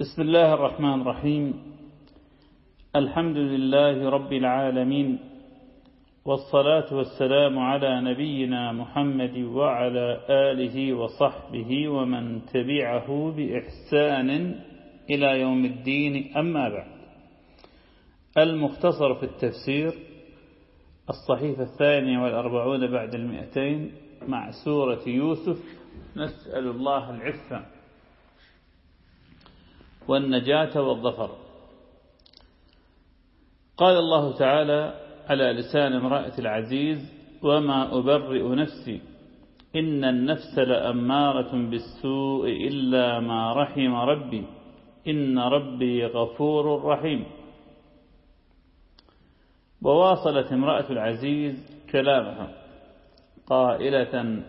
بسم الله الرحمن الرحيم. الحمد لله رب العالمين والصلاة والسلام على نبينا محمد وعلى آله وصحبه ومن تبعه بإحسان إلى يوم الدين. أما بعد المختصر في التفسير الصحيفة الثانية والأربعون بعد المئتين مع سورة يوسف نسأل الله العفة. والنجاة والظفر. قال الله تعالى على لسان امرأة العزيز وما أبرئ نفسي إن النفس لأمارة بالسوء إلا ما رحم ربي إن ربي غفور رحيم. وواصلت امرأة العزيز كلامها قائلة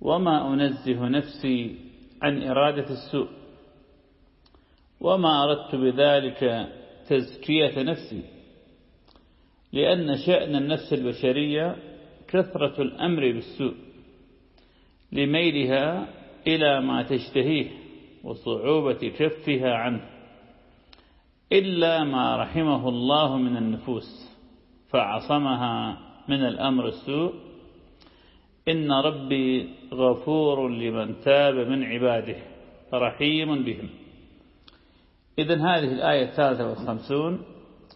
وما أنزه نفسي عن إرادة السوء وما أردت بذلك تزكية نفسي لأن شأن النفس البشرية كثرة الأمر بالسوء لميلها إلى ما تشتهيه وصعوبة كفها عنه إلا ما رحمه الله من النفوس فعصمها من الأمر السوء. إن ربي غفور لمن تاب من عباده رحيم بهم. إذا هذه الآية الثالثة والخمسون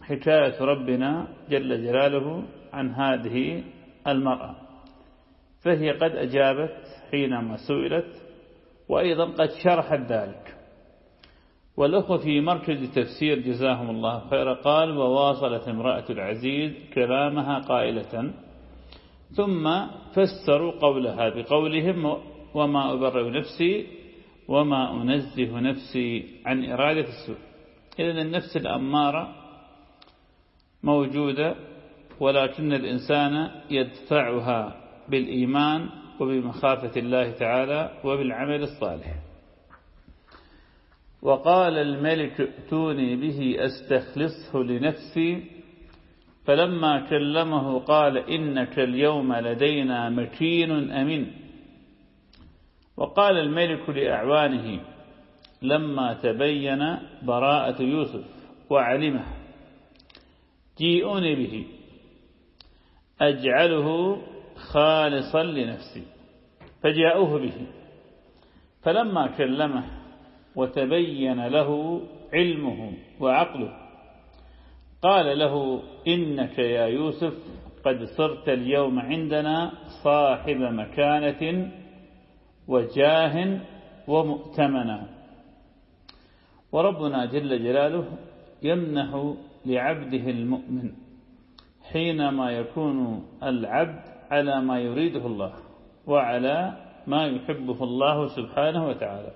حكاية ربنا جل جلاله عن هذه المرأة. فهي قد أجابت حينما سئلت وأيضا قد شرحت ذلك. والأخوة في مركز تفسير جزاهم الله خيرا قال وواصلت امرأة العزيز كلامها قائلة ثم فسروا قولها بقولهم وما أبرئ نفسي وما أنزه نفسي عن إرادة السوء. إذن النفس الأمارة موجودة ولكن الإنسان يدفعها بالإيمان وبمخافة الله تعالى وبالعمل الصالح. وقال الملك ائتوني به أستخلصه لنفسي فلما كلمه قال إنك اليوم لدينا مكين أمين. وقال الملك لأعوانه لما تبين براءة يوسف وعلمه جيئوني به أجعله خالصا لنفسي فجاءوه به فلما كلمه وتبين له علمه وعقله قال له إنك يا يوسف قد صرت اليوم عندنا صاحب مكانة وجاه ومؤتمنا وربنا جل جلاله يمنح لعبده المؤمن حينما يكون العبد على ما يريده الله وعلى ما يحبه الله سبحانه وتعالى.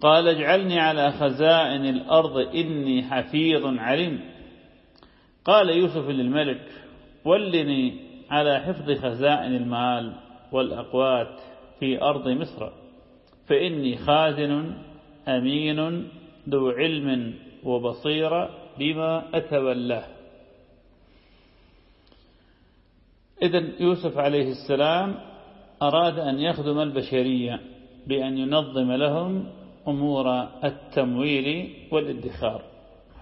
قال اجعلني على خزائن الأرض إني حفيظ عليم. قال يوسف للملك ولني على حفظ خزائن المال. والأقوات في أرض مصر فإني خازن أمين ذو علم وبصيرة بما أتولاه إذا يوسف عليه السلام أراد أن يخدم البشرية بأن ينظم لهم أمور التمويل والادخار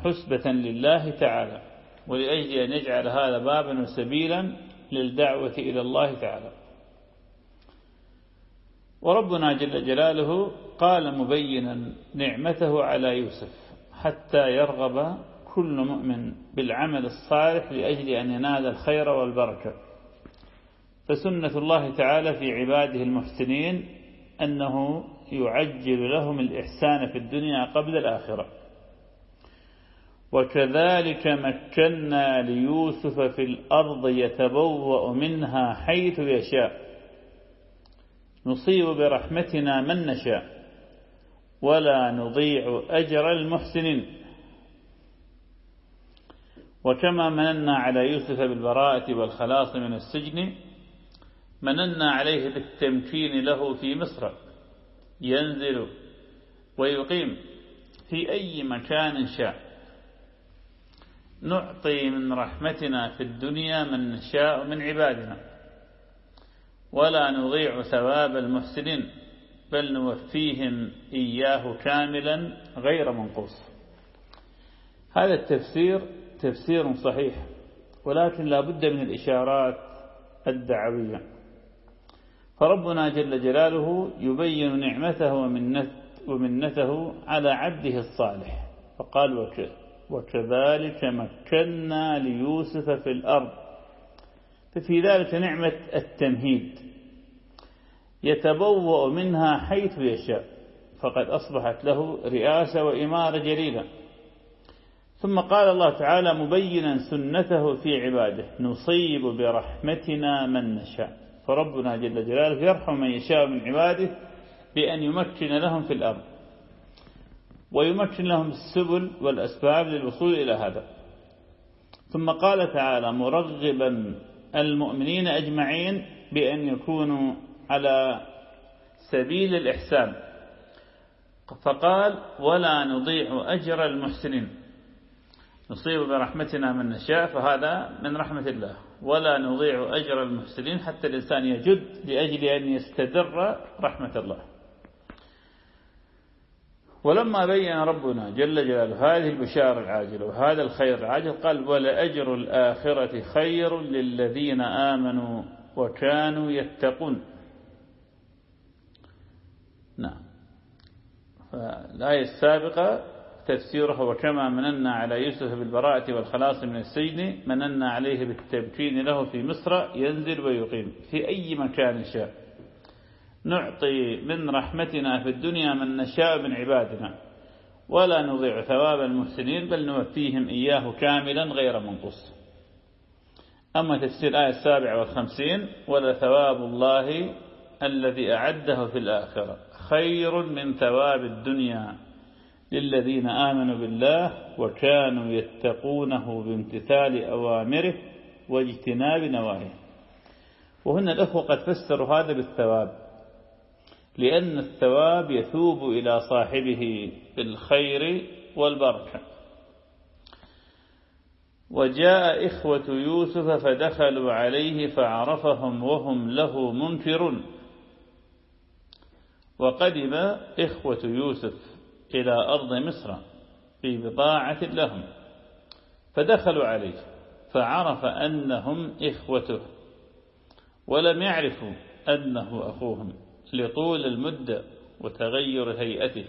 حسبة لله تعالى ولأجل أن يجعل هذا بابا وسبيلا للدعوة إلى الله تعالى. وربنا جل جلاله قال مبينا نعمته على يوسف حتى يرغب كل مؤمن بالعمل الصالح لأجل أن ينال الخير والبركة. فسنة الله تعالى في عباده المحسنين أنه يعجل لهم الإحسان في الدنيا قبل الآخرة. وكذلك مكنا ليوسف في الأرض يتبوأ منها حيث يشاء. نصيب برحمتنا من نشاء. ولا نضيع أجر المحسنين. وكما مننا على يوسف بالبراءة والخلاص من السجن مننا عليه بالتمكين له في مصر. ينزل ويقيم في أي مكان شاء. نعطي من رحمتنا في الدنيا من نشاء من عبادنا. ولا نضيع ثواب المحسنين بل نوفيهم إياه كاملا غير منقوص. هذا التفسير تفسير صحيح ولكن لا بد من الإشارات الدعوية. فربنا جل جلاله يبين نعمته ومنته على عبده الصالح فقال وكذلك مكنا ليوسف في الأرض ففي ذلك نعمة التمهيد. يتبوأ منها حيث يشاء فقد أصبحت له رئاسة وإمارة جليلة ثم قال الله تعالى مبينا سنته في عباده نصيب برحمتنا من نشاء. فربنا جل جلاله يرحم من يشاء من عباده بأن يمكن لهم في الأرض ويمكن لهم السبل والأسباب للوصول إلى هذا. ثم قال تعالى مرغبا المؤمنين أجمعين بأن يكونوا على سبيل الإحسان. فقال ولا نضيع أجر المحسنين. نصيب برحمتنا من نشاء فهذا من رحمة الله. ولا نضيع أجر المحسنين حتى الإنسان يجد لأجل أن يستدر رحمة الله. ولما بين ربنا جل جلاله هذه البشارة العاجلة وهذا الخير العاجل قال ولأجر الآخرة خير للذين آمنوا وكانوا يتقون. نعم. فالآية السابقة تفسيرها وكما مننا على يوسف بالبراءة والخلاص من السجن مننا عليه بالتمكين له في مصر ينزل ويقيم في أي مكان شاء. نعطي من رحمتنا في الدنيا من نشاء من عبادنا. ولا نضيع ثواب المحسنين بل نوفيهم إياه كاملا غير منقص. أما تفسير الآية السابعة والخمسين ولا ثواب الله الذي أعده في الآخرة. خير من ثواب الدنيا للذين آمنوا بالله وكانوا يتقونه بامتثال أوامره واجتناب نواهيه. وهنا الأخوة قد فسروا هذا بالثواب. لأن الثواب يثوب إلى صاحبه بالخير والبركة. وجاء إخوة يوسف فدخلوا عليه فعرفهم وهم له منكرون. وقدم إخوة يوسف إلى أرض مصر في بضاعة لهم فدخلوا عليه فعرف أنهم إخوته ولم يعرفوا أنه أخوهم. لطول المدة وتغير هيئته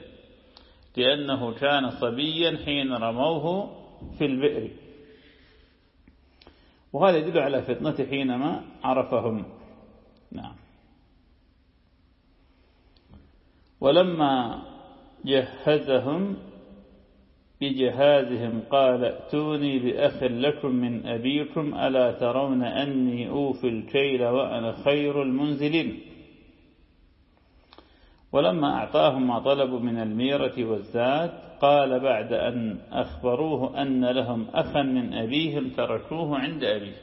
لأنه كان صبيا حين رموه في البئر. وهذا يدل على فتنته حينما عرفهم. نعم. ولما جهزهم بجهازهم قال ائتوني بأخ لكم من أبيكم ألا ترون أني أوفي الكيل وأنا خير المنزلين؟ ولما أعطاهم ما طلبوا من الميرة والزاد قال بعد أن أخبروه أن لهم أخا من أبيهم تركوه عند أبيه.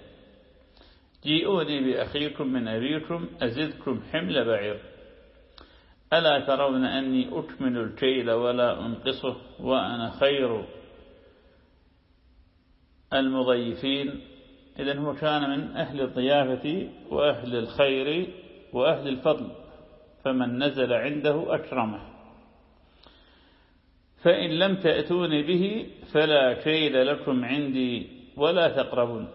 جيئوني بأخيكم من أبيكم أزدكم حمل بعير. ألا ترون أني أكمل الكيل ولا أنقصه وأنا خير المضيفين. إذن هو كان من أهل الضيافة وأهل الخير وأهل الفضل. فمن نزل عنده أكرمه. فإن لم تأتون به فلا كيل لكم عندي ولا تقربون.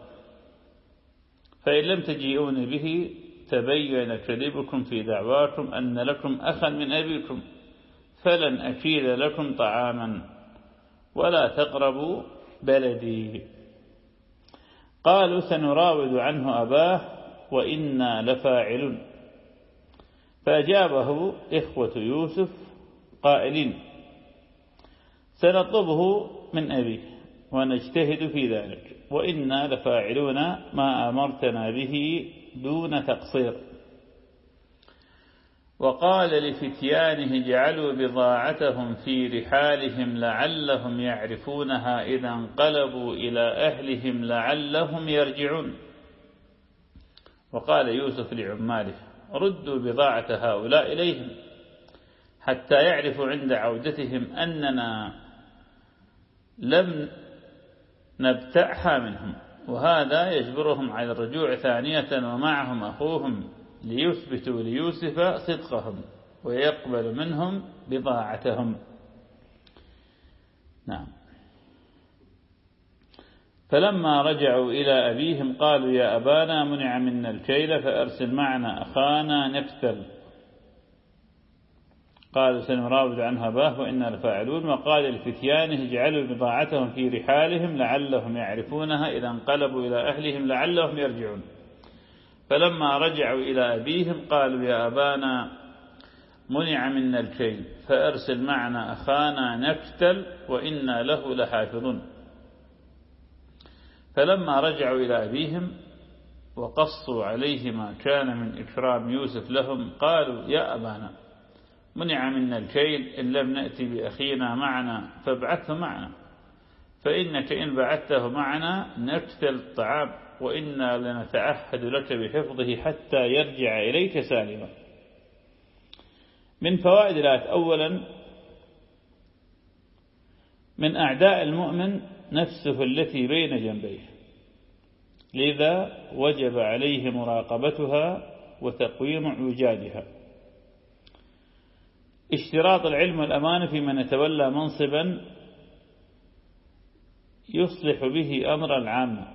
فإن لم تجيئون به تبين كذبكم في دعواكم أن لكم أخا من أبيكم فلن أكيد لكم طعاما ولا تقربوا بلدي. قالوا سنراود عنه أباه وإنا لفاعلون. فأجابه إخوة يوسف قائلين سنطلبه من أبيه ونجتهد في ذلك وإنا لفاعلون ما أمرتنا به دون تقصير. وقال لفتيانه جعلوا بضاعتهم في رحالهم لعلهم يعرفونها إذا انقلبوا إلى أهلهم لعلهم يرجعون. وقال يوسف لعماله ردوا بضاعة هؤلاء إليهم حتى يعرفوا عند عودتهم أننا لم نبتعها منهم وهذا يجبرهم على الرجوع ثانية ومعهم أخوهم ليثبتوا ليوسف صدقهم ويقبل منهم بضاعتهم. نعم. فلما رجعوا إلى أبيهم قالوا يا أبانا منع منا الكيل فأرسل معنا أخانا نفتل. قال سنراود عنها باه وإنا لفاعلون. وقال لفتيانه اجعلوا بضاعتهم في رحالهم لعلهم يعرفونها إذا انقلبوا إلى أهلهم لعلهم يرجعون. فلما رجعوا إلى أبيهم قالوا يا أبانا منع منا الكيل فأرسل معنا أخانا نفتل وإنا له لحافظون. فلما رجعوا إلى أبيهم وقصوا عليه ما كان من إكرام يوسف لهم قالوا يا أبانا منع منا الكيل إن لم نأتي بأخينا معنا فابعثه معنا. فإنك إن بعثته معنا نفتل الطعام وإنا لنتعهد لك بحفظه حتى يرجع إليك سالما. من فوائد الآية أولا من أعداء المؤمن نفسه التي بين جنبيه. لذا وجب عليه مراقبتها وتقويم عجادها اشتراط العلم والأمانة في من يتولى منصبا يصلح به أمر العامة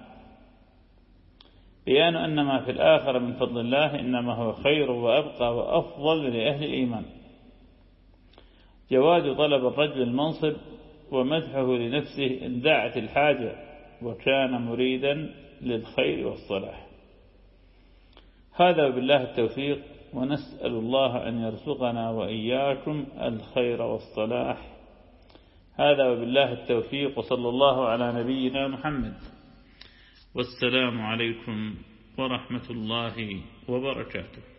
بيان أن ما في الآخر من فضل الله إنما هو خير وأبقى وأفضل لأهل الإيمان. جواز طلب الرجل المنصب ومدحه لنفسه إن دعت الحاجة وكان مريدا للخير والصلاح. هذا بالله التوفيق ونسأل الله أن يرزقنا وإياكم الخير والصلاح. هذا وبالله التوفيق وصلى الله على نبينا محمد. والسلام عليكم ورحمة الله وبركاته.